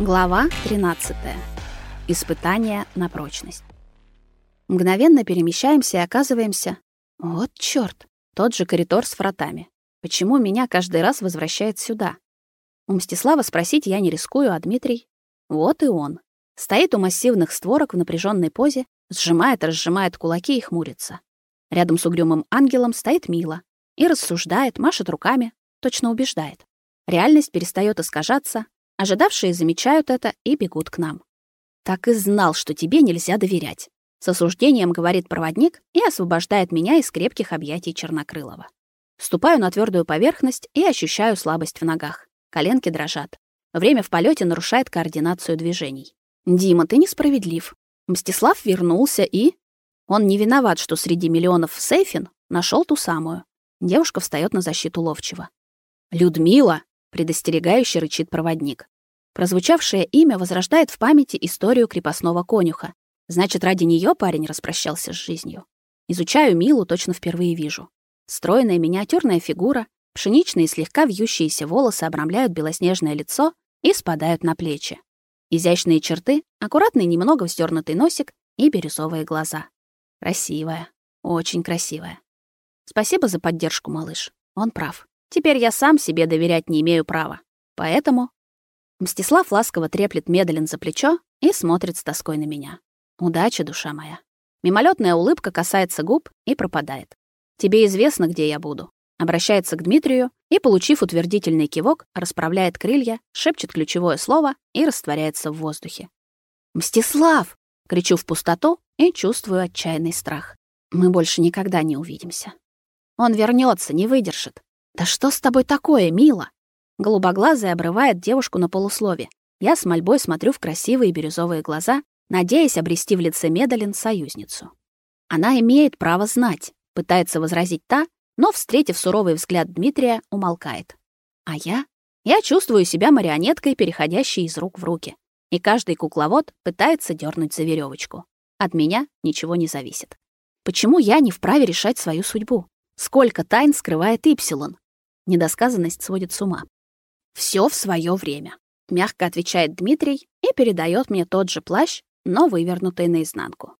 Глава 13. Испытание на прочность. Мгновенно перемещаемся и оказываемся... Вот чёрт! Тот же коридор с вратами. Почему меня каждый раз возвращает сюда? У Мстислава спросить я не рискую, а Дмитрий... Вот и он. Стоит у массивных створок в напряженной позе, сжимает разжимает кулаки и хмурится. Рядом с угрюмым ангелом стоит Мила и рассуждает, машет руками, точно убеждает. Реальность перестает искажаться, Ожидавшие замечают это и бегут к нам. Так и знал, что тебе нельзя доверять. С осуждением говорит проводник и освобождает меня из крепких объятий Чернокрылова. Ступаю на твердую поверхность и ощущаю слабость в ногах. Коленки дрожат. Время в полете нарушает координацию движений. Дима, ты несправедлив. Мстислав вернулся и он не виноват, что среди миллионов сейфин нашел ту самую. Девушка встает на защиту ловчего. Людмила, предостерегающе рычит проводник. Прозвучавшее имя возрождает в памяти историю крепостного конюха. Значит, ради нее парень распрощался с жизнью. Изучаю Милу, точно впервые вижу. Стройная миниатюрная фигура, пшеничные слегка вьющиеся волосы обрамляют белоснежное лицо и спадают на плечи. Изящные черты, аккуратный немного вздернутый носик и бирюзовые глаза. Красивая, очень красивая. Спасибо за поддержку, малыш. Он прав. Теперь я сам себе доверять не имею права. Поэтому Мстислав ласково треплет Медлен за плечо и смотрит с тоской на меня. Удачи, душа моя. Мимолетная улыбка касается губ и пропадает. Тебе известно, где я буду. Обращается к Дмитрию и, получив утвердительный кивок, расправляет крылья, шепчет ключевое слово и растворяется в воздухе. «Мстислав!» — кричу в пустоту и чувствую отчаянный страх. Мы больше никогда не увидимся. Он вернется, не выдержит. «Да что с тобой такое, мила?» Голубоглазый обрывает девушку на полуслове. Я с мольбой смотрю в красивые бирюзовые глаза, надеясь обрести в лице Медалин союзницу. Она имеет право знать, пытается возразить та, но, встретив суровый взгляд Дмитрия, умолкает. А я? Я чувствую себя марионеткой, переходящей из рук в руки. И каждый кукловод пытается дернуть за веревочку. От меня ничего не зависит. Почему я не вправе решать свою судьбу? Сколько тайн скрывает Ипсилон? Недосказанность сводит с ума. Все в свое время, мягко отвечает Дмитрий и передает мне тот же плащ, но вывернутый наизнанку.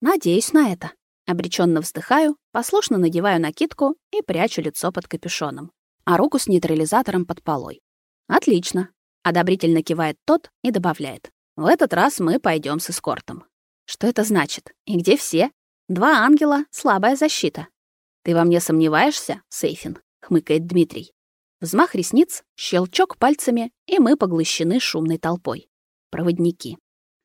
Надеюсь на это. Обреченно вздыхаю, послушно надеваю накидку и прячу лицо под капюшоном, а руку с нейтрализатором под полой. Отлично, одобрительно кивает тот и добавляет: "В этот раз мы пойдем с эскортом". Что это значит? И где все? Два ангела слабая защита. Ты во мне сомневаешься, Сейфин? хмыкает Дмитрий. Взмах ресниц, щелчок пальцами, и мы поглощены шумной толпой. Проводники.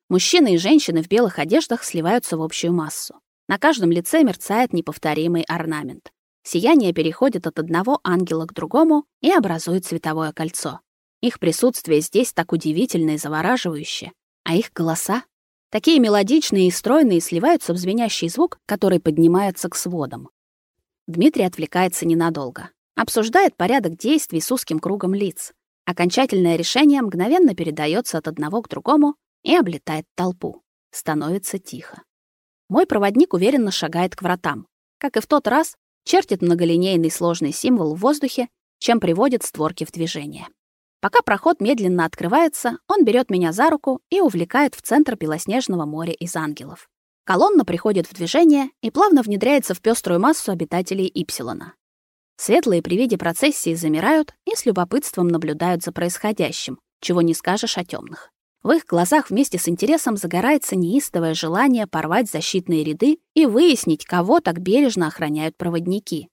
Мужчины и женщины в белых одеждах сливаются в общую массу. На каждом лице мерцает неповторимый орнамент. Сияние переходит от одного ангела к другому и образует световое кольцо. Их присутствие здесь так удивительно и завораживающе, а их голоса такие мелодичные и стройные сливаются в звенящий звук, который поднимается к сводам. Дмитрий отвлекается ненадолго. Обсуждает порядок действий с узким кругом лиц. Окончательное решение мгновенно передается от одного к другому и облетает толпу. Становится тихо. Мой проводник уверенно шагает к вратам. Как и в тот раз, чертит многолинейный сложный символ в воздухе, чем приводит створки в движение. Пока проход медленно открывается, он берет меня за руку и увлекает в центр белоснежного моря из ангелов. Колонна приходит в движение и плавно внедряется в пеструю массу обитателей Ипсилона. Светлые при виде процессии замирают и с любопытством наблюдают за происходящим, чего не скажешь о темных. В их глазах вместе с интересом загорается неистовое желание порвать защитные ряды и выяснить, кого так бережно охраняют проводники.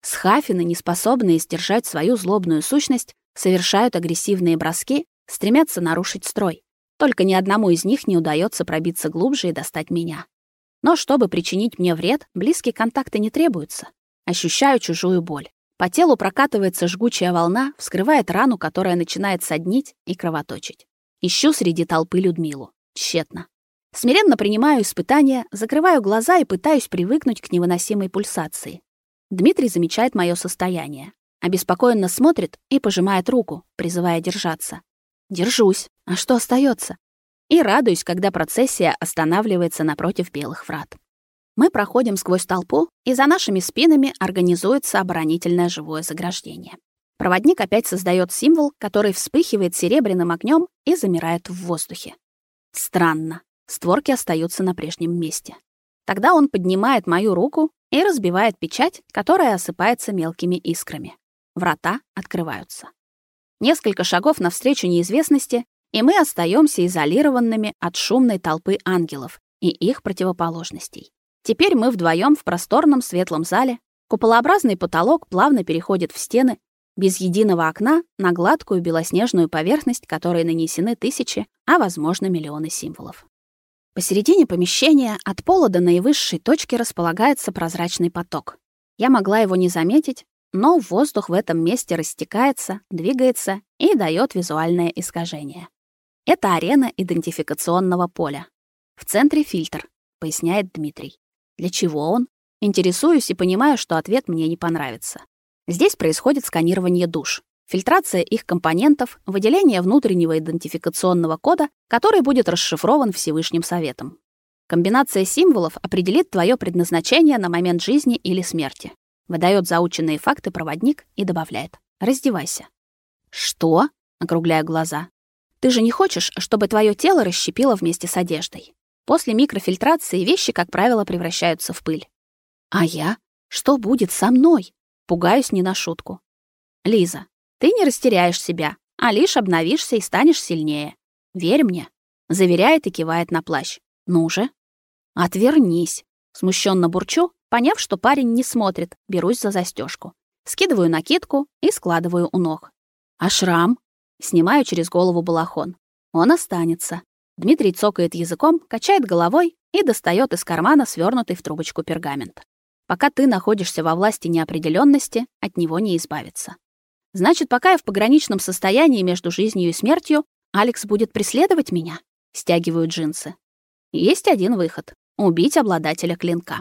Схафины, неспособные сдержать свою злобную сущность, совершают агрессивные броски, стремятся нарушить строй. Только ни одному из них не удается пробиться глубже и достать меня. Но чтобы причинить мне вред, близкие контакты не требуются. Ощущаю чужую боль. По телу прокатывается жгучая волна, вскрывает рану, которая начинает соднить и кровоточить. Ищу среди толпы Людмилу. Тщетно. Смиренно принимаю испытания, закрываю глаза и пытаюсь привыкнуть к невыносимой пульсации. Дмитрий замечает мое состояние. Обеспокоенно смотрит и пожимает руку, призывая держаться. Держусь. А что остается? и радуюсь, когда процессия останавливается напротив белых врат. Мы проходим сквозь толпу, и за нашими спинами организуется оборонительное живое заграждение. Проводник опять создает символ, который вспыхивает серебряным огнем и замирает в воздухе. Странно. Створки остаются на прежнем месте. Тогда он поднимает мою руку и разбивает печать, которая осыпается мелкими искрами. Врата открываются. Несколько шагов навстречу неизвестности, и мы остаемся изолированными от шумной толпы ангелов и их противоположностей. Теперь мы вдвоем в просторном светлом зале. Куполообразный потолок плавно переходит в стены, без единого окна на гладкую белоснежную поверхность, которой нанесены тысячи, а возможно, миллионы символов. Посередине помещения от пола до наивысшей точки располагается прозрачный поток. Я могла его не заметить, но воздух в этом месте растекается, двигается и дает визуальное искажение. Это арена идентификационного поля. В центре фильтр, поясняет Дмитрий. Для чего он? Интересуюсь и понимаю, что ответ мне не понравится. Здесь происходит сканирование душ, фильтрация их компонентов, выделение внутреннего идентификационного кода, который будет расшифрован Всевышним Советом. Комбинация символов определит твое предназначение на момент жизни или смерти. Выдает заученные факты проводник и добавляет: "Раздевайся". Что? округляя глаза. Ты же не хочешь, чтобы твое тело расщепило вместе с одеждой. После микрофильтрации вещи, как правило, превращаются в пыль. А я? Что будет со мной? Пугаюсь не на шутку. Лиза, ты не растеряешь себя, а лишь обновишься и станешь сильнее. Верь мне, заверяет и кивает на плащ. Ну же, отвернись. Смущенно бурчу, поняв, что парень не смотрит, берусь за застежку. Скидываю накидку и складываю у ног. А шрам? Снимаю через голову балахон. Он останется. Дмитрий цокает языком, качает головой и достает из кармана свернутый в трубочку пергамент. Пока ты находишься во власти неопределенности, от него не избавиться. Значит, пока я в пограничном состоянии между жизнью и смертью, Алекс будет преследовать меня? Стягиваю джинсы. Есть один выход — убить обладателя клинка.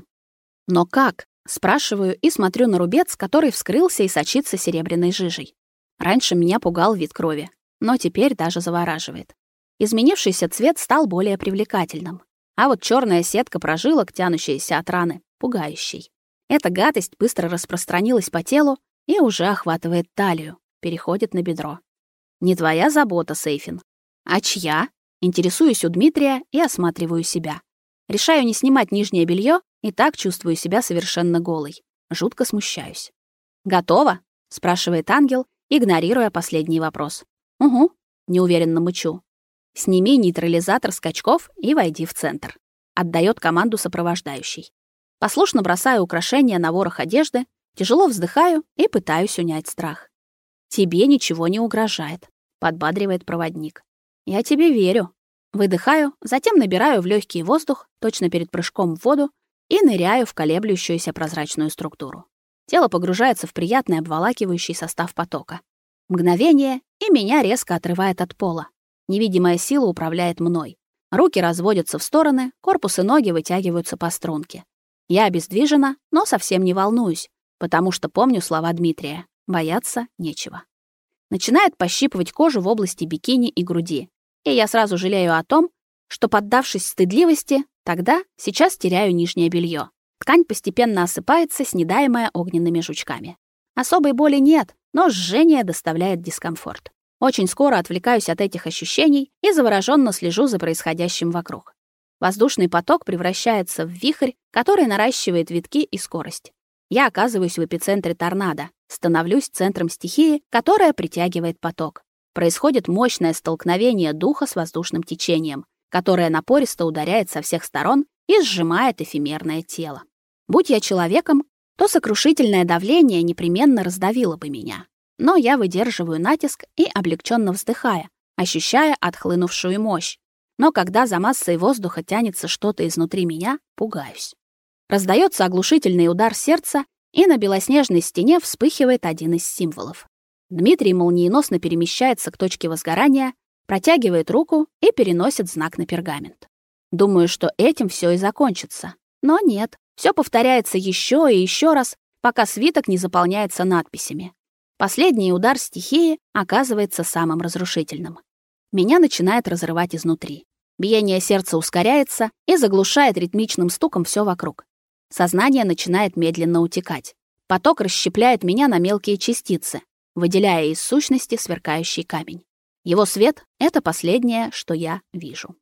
Но как? Спрашиваю и смотрю на рубец, который вскрылся и сочится серебряной жижей. Раньше меня пугал вид крови, но теперь даже завораживает. Изменившийся цвет стал более привлекательным, а вот черная сетка прожилок, тянущаяся от раны, пугающей. Эта гадость быстро распространилась по телу и уже охватывает талию, переходит на бедро. Не твоя забота, Сейфин. А чья? Интересуюсь у Дмитрия и осматриваю себя. Решаю не снимать нижнее белье и так чувствую себя совершенно голой. Жутко смущаюсь. «Готово?» — спрашивает ангел, игнорируя последний вопрос. «Угу», — неуверенно мычу. «Сними нейтрализатор скачков и войди в центр», — отдает команду сопровождающий. Послушно бросаю украшения на ворох одежды, тяжело вздыхаю и пытаюсь унять страх. «Тебе ничего не угрожает», — подбадривает проводник. «Я тебе верю». Выдыхаю, затем набираю в легкий воздух, точно перед прыжком в воду, и ныряю в колеблющуюся прозрачную структуру. Тело погружается в приятный обволакивающий состав потока. Мгновение, и меня резко отрывает от пола. Невидимая сила управляет мной. Руки разводятся в стороны, корпус и ноги вытягиваются по струнке. Я обездвижена, но совсем не волнуюсь, потому что помню слова Дмитрия. Бояться нечего. Начинает пощипывать кожу в области бикини и груди. И я сразу жалею о том, что, поддавшись стыдливости, тогда сейчас теряю нижнее белье. Ткань постепенно осыпается, снедаемая огненными жучками. Особой боли нет, но жжение доставляет дискомфорт. Очень скоро отвлекаюсь от этих ощущений и завороженно слежу за происходящим вокруг. Воздушный поток превращается в вихрь, который наращивает витки и скорость. Я оказываюсь в эпицентре торнадо, становлюсь центром стихии, которая притягивает поток. Происходит мощное столкновение духа с воздушным течением, которое напористо ударяет со всех сторон и сжимает эфемерное тело. Будь я человеком, то сокрушительное давление непременно раздавило бы меня. Но я выдерживаю натиск и облегченно вздыхая, ощущая отхлынувшую мощь, но когда за массой воздуха тянется что-то изнутри меня, пугаюсь. Раздается оглушительный удар сердца, и на белоснежной стене вспыхивает один из символов. Дмитрий молниеносно перемещается к точке возгорания, протягивает руку и переносит знак на пергамент. Думаю, что этим все и закончится. Но нет, все повторяется еще и еще раз, пока свиток не заполняется надписями. Последний удар стихии оказывается самым разрушительным. Меня начинает разрывать изнутри. Биение сердца ускоряется и заглушает ритмичным стуком все вокруг. Сознание начинает медленно утекать. Поток расщепляет меня на мелкие частицы. выделяя из сущности сверкающий камень. Его свет — это последнее, что я вижу.